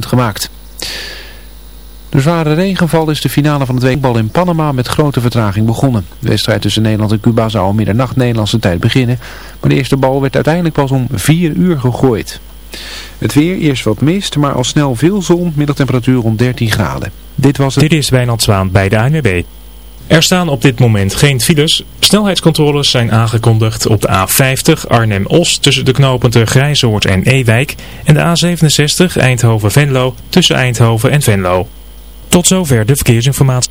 gemaakt. De zware regenval is de finale van het weekbal in Panama met grote vertraging begonnen. De wedstrijd tussen Nederland en Cuba zou om middernacht Nederlandse tijd beginnen. Maar de eerste bal werd uiteindelijk pas om 4 uur gegooid. Het weer, eerst wat mist, maar al snel veel zon, middagtemperatuur rond 13 graden. Dit was het... Dit is Wijnand Zwaan bij de ANWB. Er staan op dit moment geen files. Snelheidscontroles zijn aangekondigd op de A50 Arnhem-Os tussen de knooppunten Grijzoord en Ewijk en de A67 Eindhoven-Venlo tussen Eindhoven en Venlo. Tot zover de verkeersinformatie.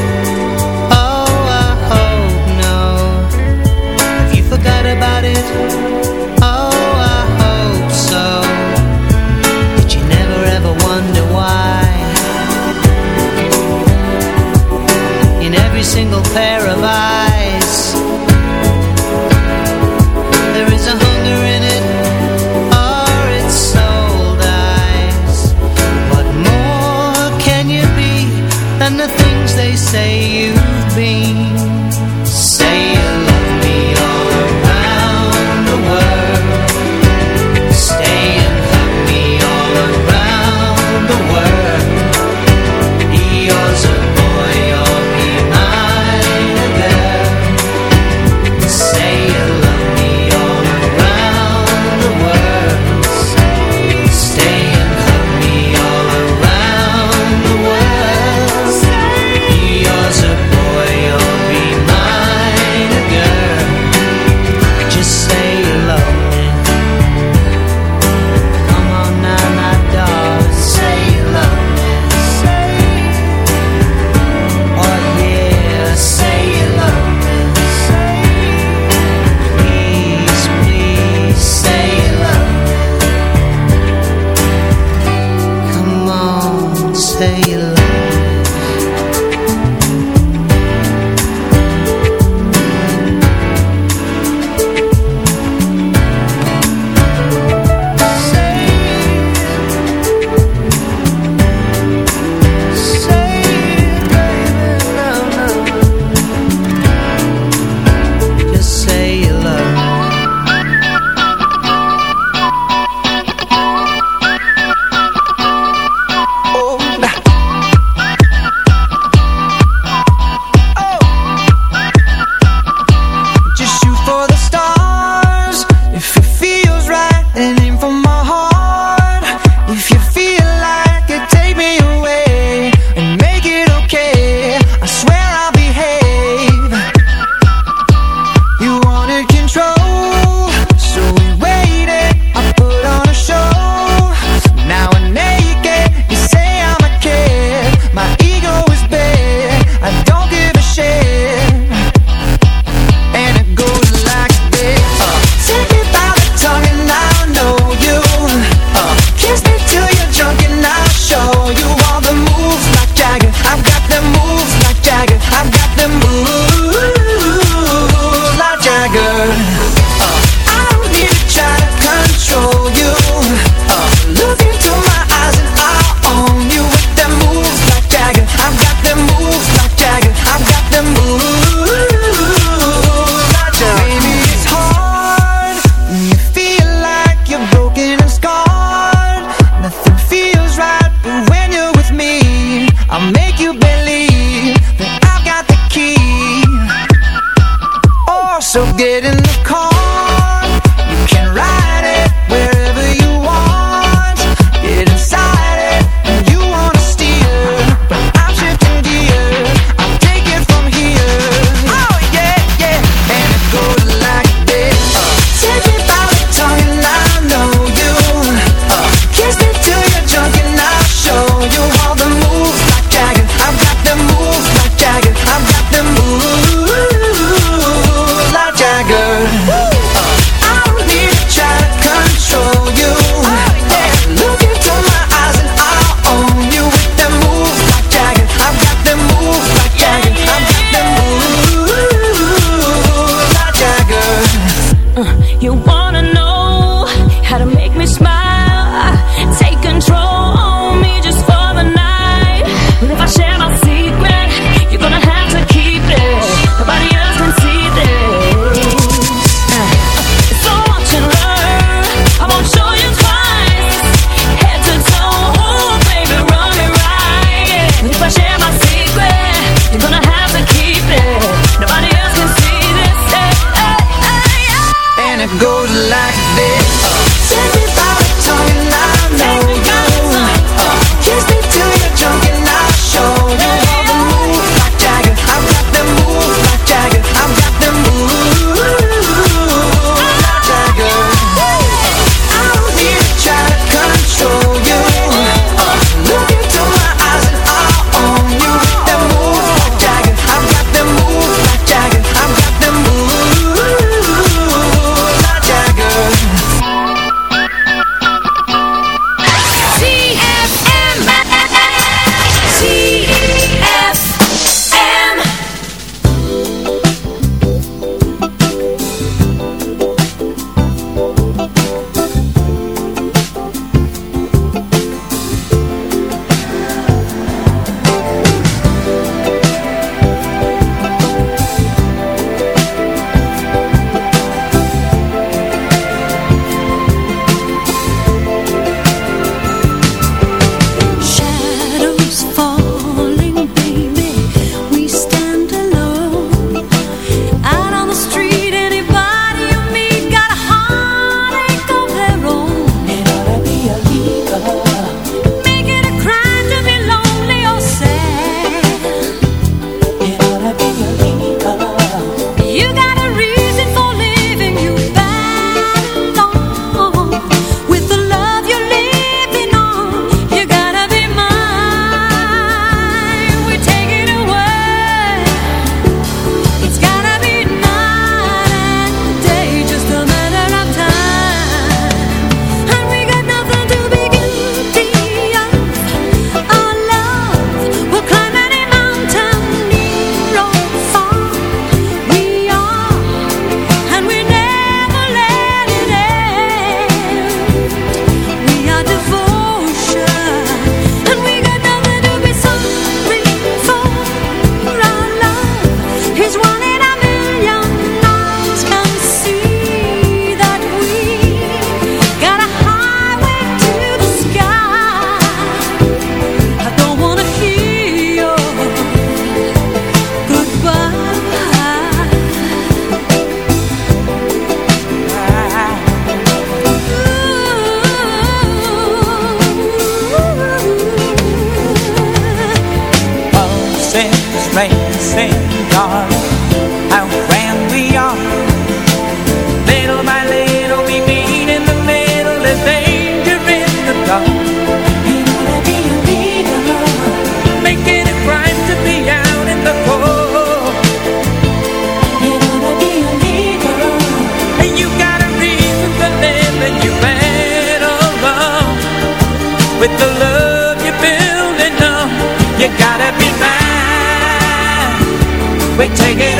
We take it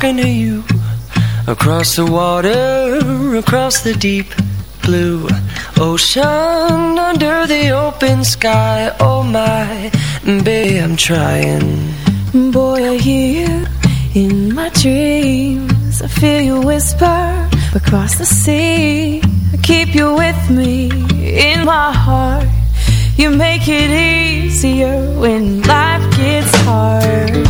talking to you across the water, across the deep blue ocean, under the open sky. Oh my, babe, I'm trying. Boy, I hear you in my dreams. I feel you whisper across the sea. I keep you with me in my heart. You make it easier when life gets hard.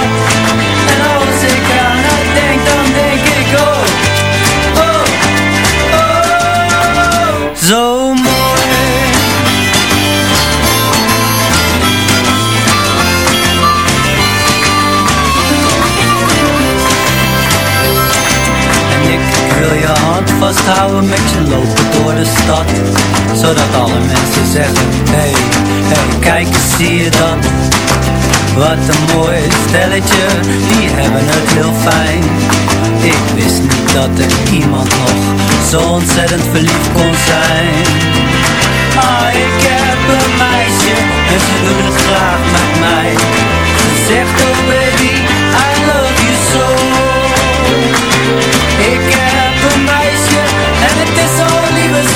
vasthouden met je lopen door de stad. Zodat alle mensen zeggen Hey, hey, kijk eens, zie je dat? Wat een mooi stelletje, die hebben het heel fijn. Ik wist niet dat er iemand nog zo ontzettend verliefd kon zijn. Ah, ik heb een meisje en ze doet het graag met mij. Ze zegt oh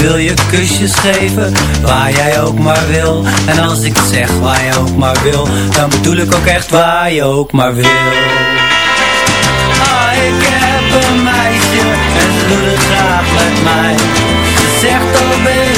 wil je kusjes geven, waar jij ook maar wil. En als ik zeg waar jij ook maar wil, dan bedoel ik ook echt waar je ook maar wil. Oh, ik heb een meisje, en ze doet het graag met mij. Ze zegt oh, alweer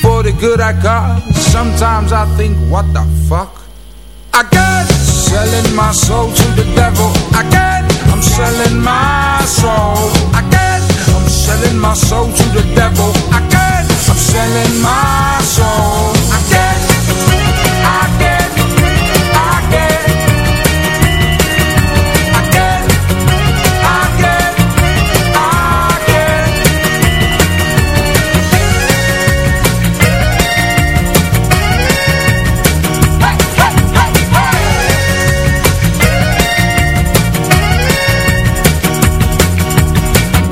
For the good I got, sometimes I think, what the fuck? I got selling my soul to the devil. I got, I'm selling my soul. I got, I'm selling my soul to the devil. I got, I'm selling my soul.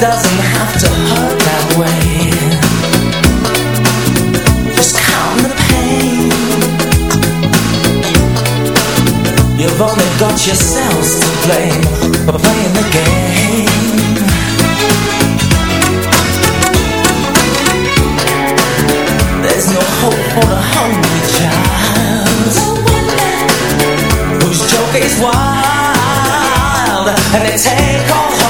Doesn't have to hurt that way. Just count the pain. You've only got yourselves to blame for playing the game. There's no hope for the hungry child whose joke is wild and they take all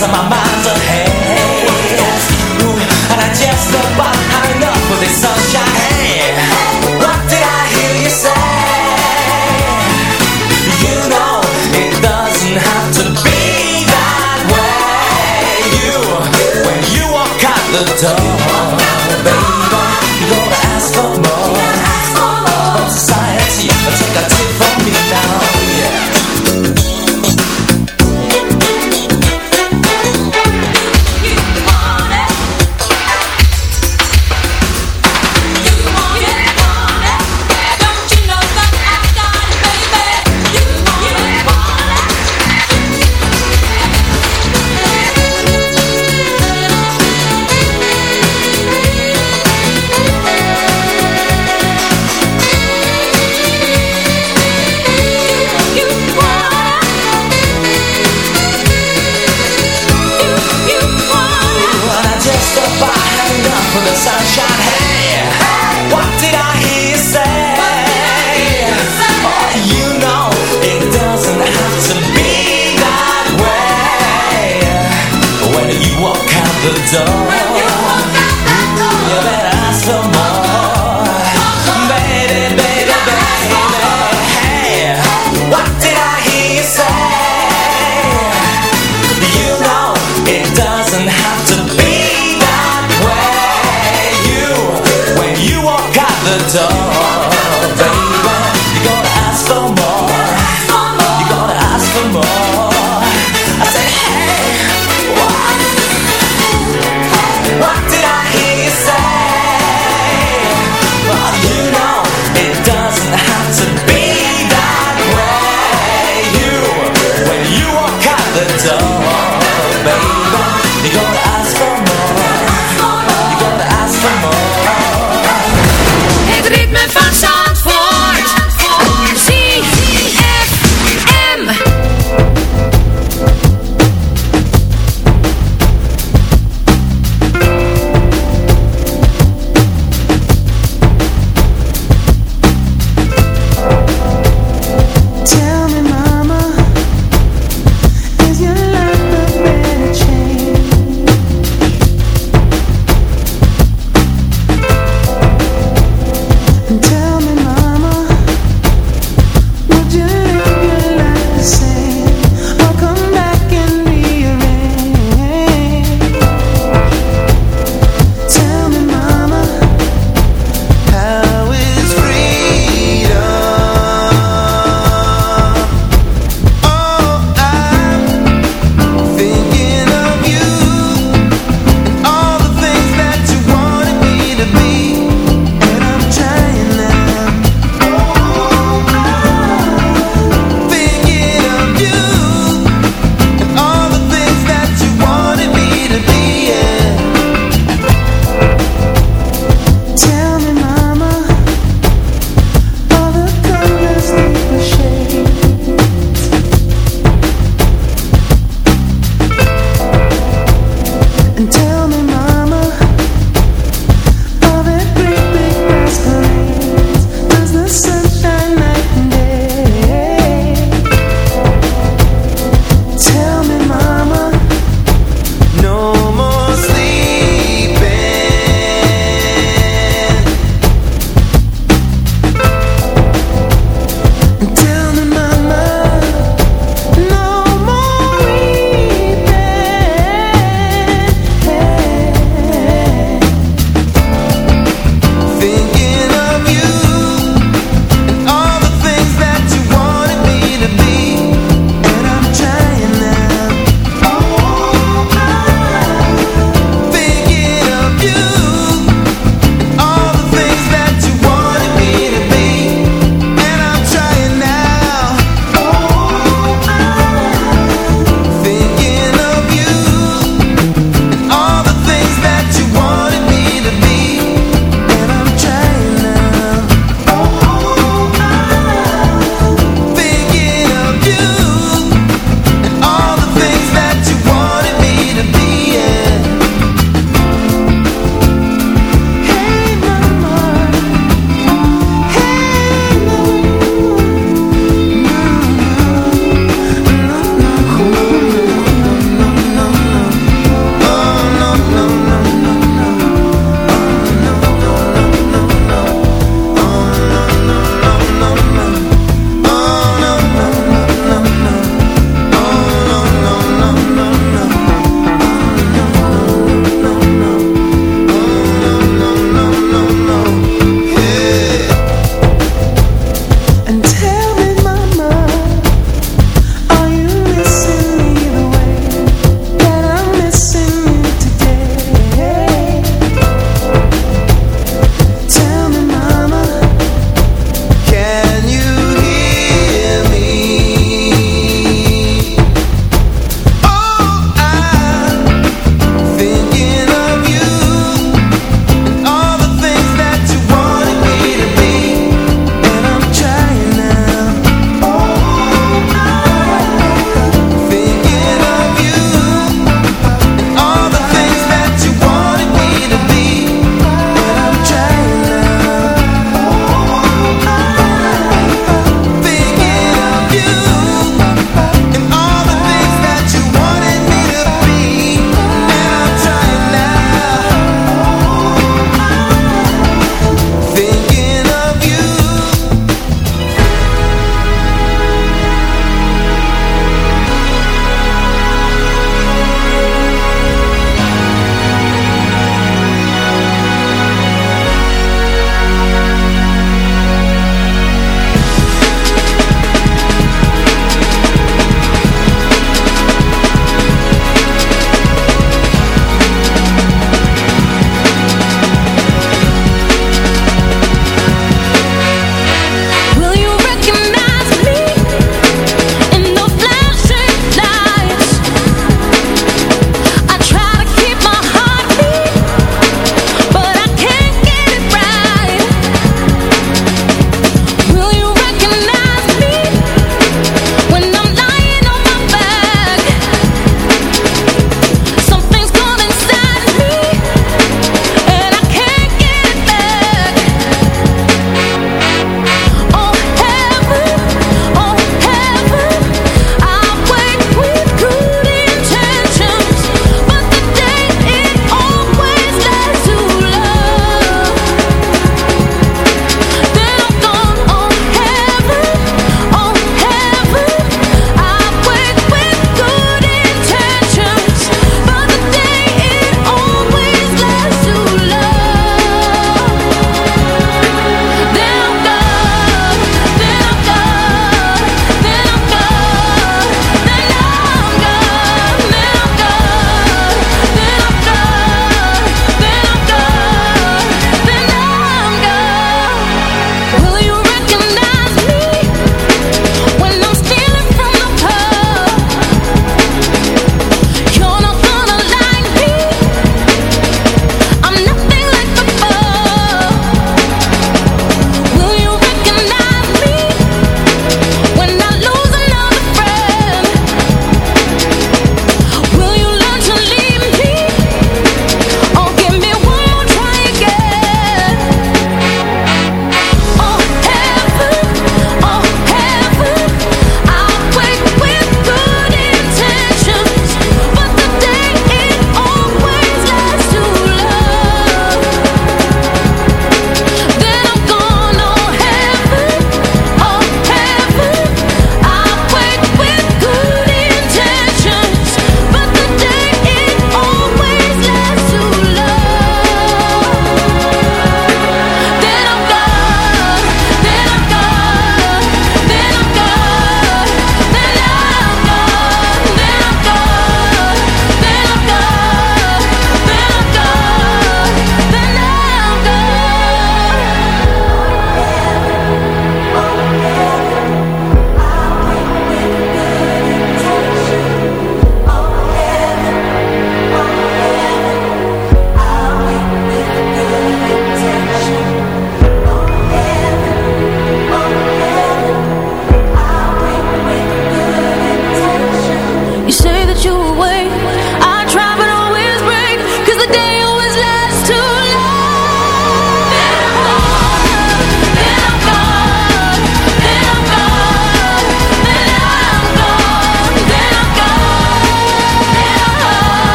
so my mind's ahead Ooh, and I just about had enough of this sunshine. Hey, what did I hear you say? You know, it doesn't have to be that way. You, when you walk out the door. Door,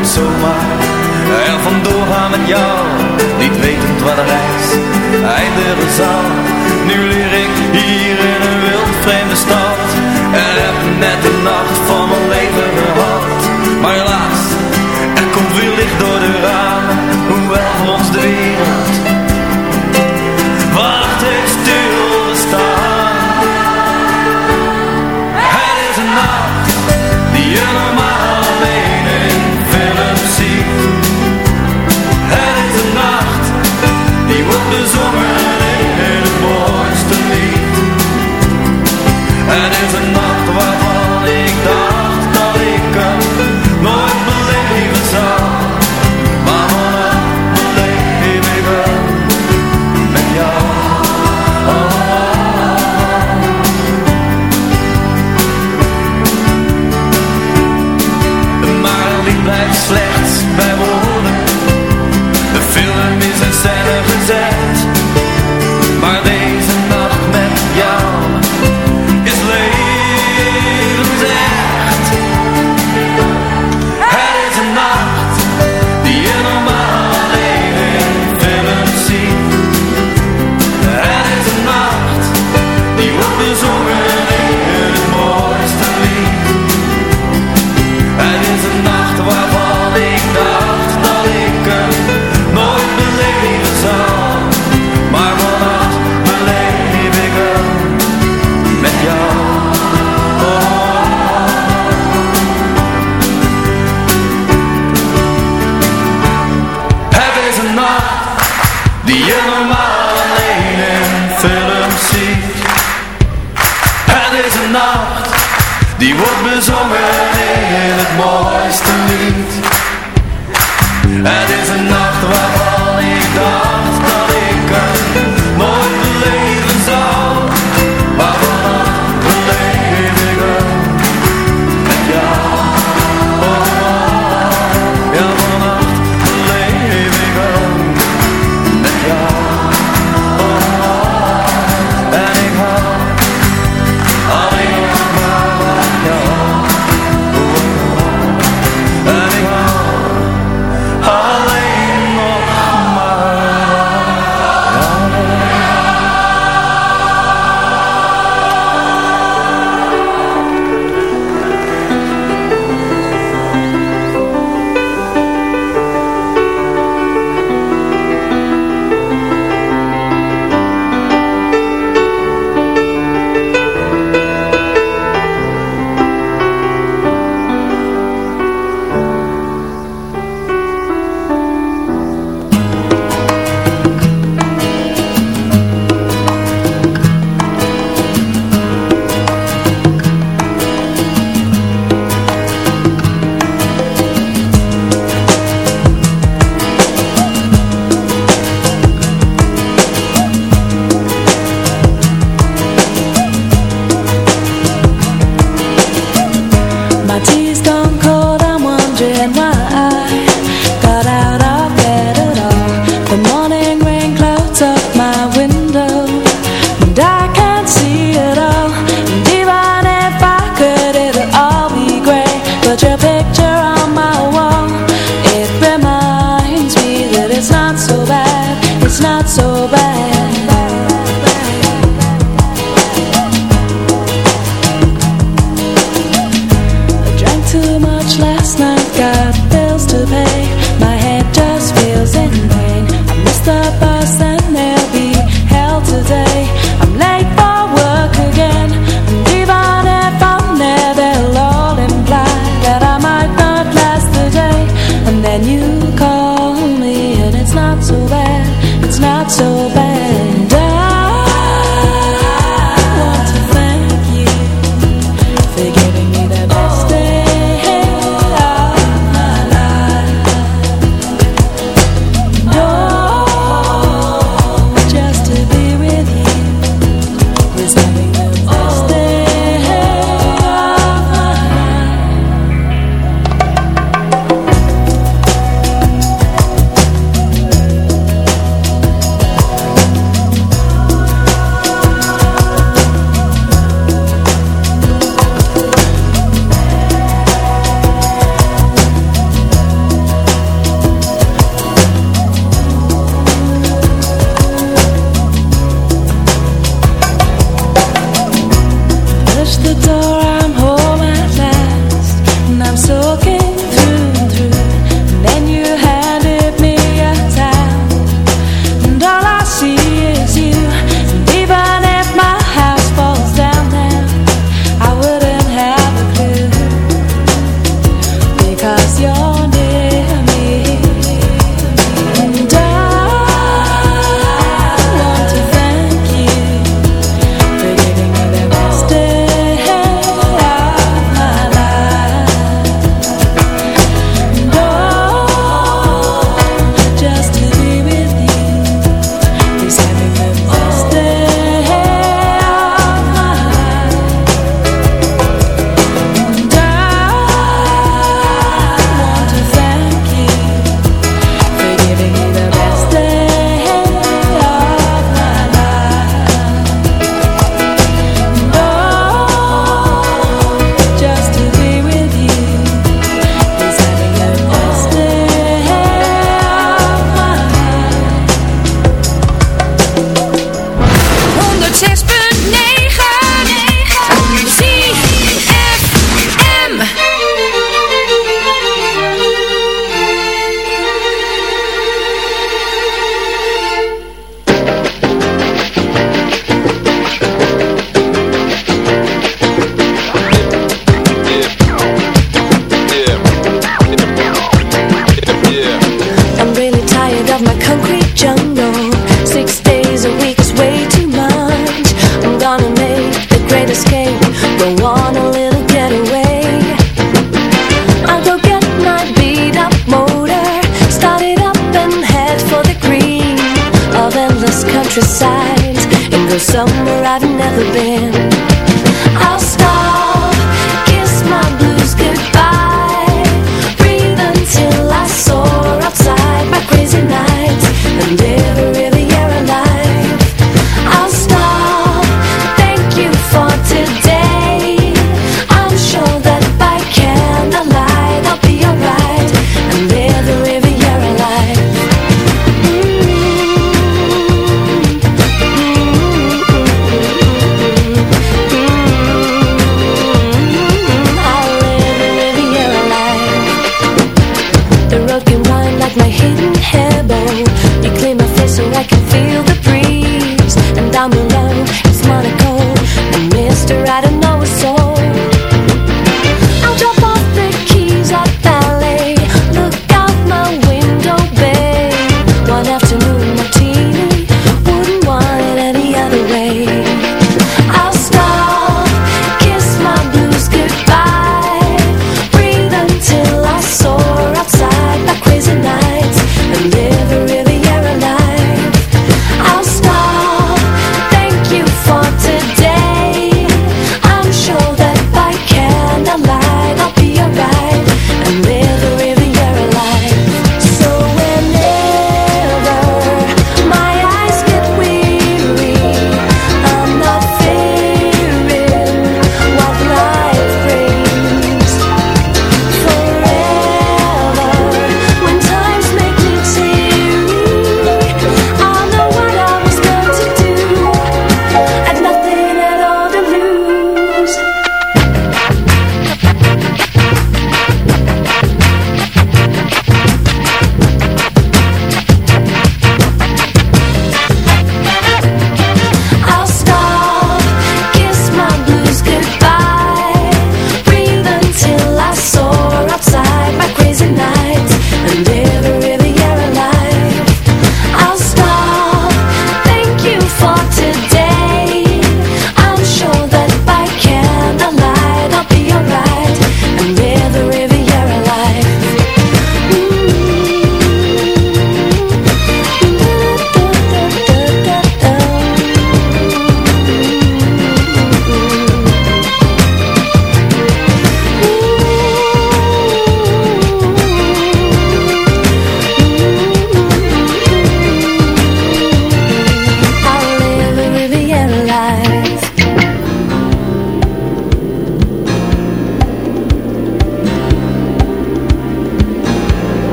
Het zomaar er vandoor gaan met jou, niet wetend waar de reis eindigen zou. Nu leer ik hier in een wild vreemde stad en heb net de nacht van mijn leven die wordt bezongen in het mooiste lied. Het is een nacht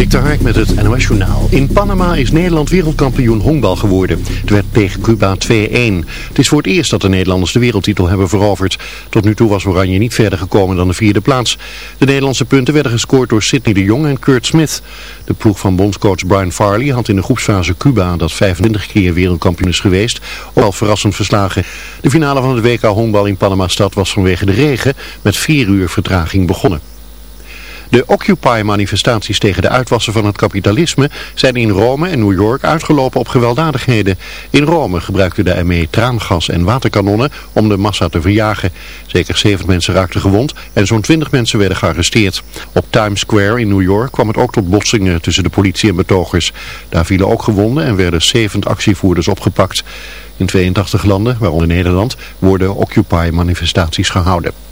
Dik Hark met het NOS Journaal. In Panama is Nederland wereldkampioen honkbal geworden. Het werd tegen Cuba 2-1. Het is voor het eerst dat de Nederlanders de wereldtitel hebben veroverd. Tot nu toe was Oranje niet verder gekomen dan de vierde plaats. De Nederlandse punten werden gescoord door Sidney de Jong en Kurt Smith. De ploeg van bondscoach Brian Farley had in de groepsfase Cuba, dat 25 keer wereldkampioen is geweest, al verrassend verslagen. De finale van het WK honkbal in Panama-stad was vanwege de regen met 4 uur vertraging begonnen. De Occupy-manifestaties tegen de uitwassen van het kapitalisme zijn in Rome en New York uitgelopen op gewelddadigheden. In Rome gebruikte de ME traangas en waterkanonnen om de massa te verjagen. Zeker zeven mensen raakten gewond en zo'n twintig mensen werden gearresteerd. Op Times Square in New York kwam het ook tot botsingen tussen de politie en betogers. Daar vielen ook gewonden en werden 70 actievoerders opgepakt. In 82 landen, waaronder Nederland, worden Occupy-manifestaties gehouden.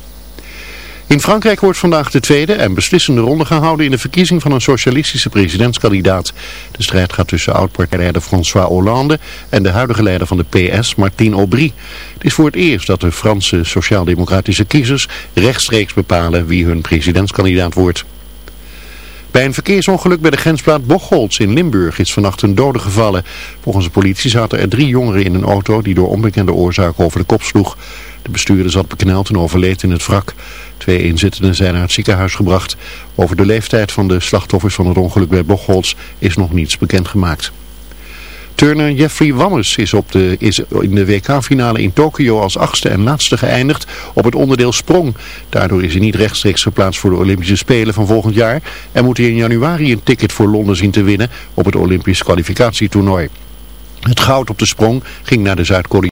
In Frankrijk wordt vandaag de tweede en beslissende ronde gehouden in de verkiezing van een socialistische presidentskandidaat. De strijd gaat tussen oud-partijleider François Hollande en de huidige leider van de PS, Martine Aubry. Het is voor het eerst dat de Franse sociaal-democratische kiezers rechtstreeks bepalen wie hun presidentskandidaat wordt. Bij een verkeersongeluk bij de grensplaat Bocholt in Limburg is vannacht een dode gevallen. Volgens de politie zaten er drie jongeren in een auto die door onbekende oorzaak over de kop sloeg. De bestuurder zat bekneld en overleed in het wrak. Twee inzittenden zijn naar het ziekenhuis gebracht. Over de leeftijd van de slachtoffers van het ongeluk bij Bocholt is nog niets bekendgemaakt. Turner Jeffrey Wammes is, op de, is in de WK-finale in Tokio als achtste en laatste geëindigd op het onderdeel sprong. Daardoor is hij niet rechtstreeks geplaatst voor de Olympische Spelen van volgend jaar en moet hij in januari een ticket voor Londen zien te winnen op het Olympisch kwalificatietoernooi. Het goud op de sprong ging naar de Zuid-Korea.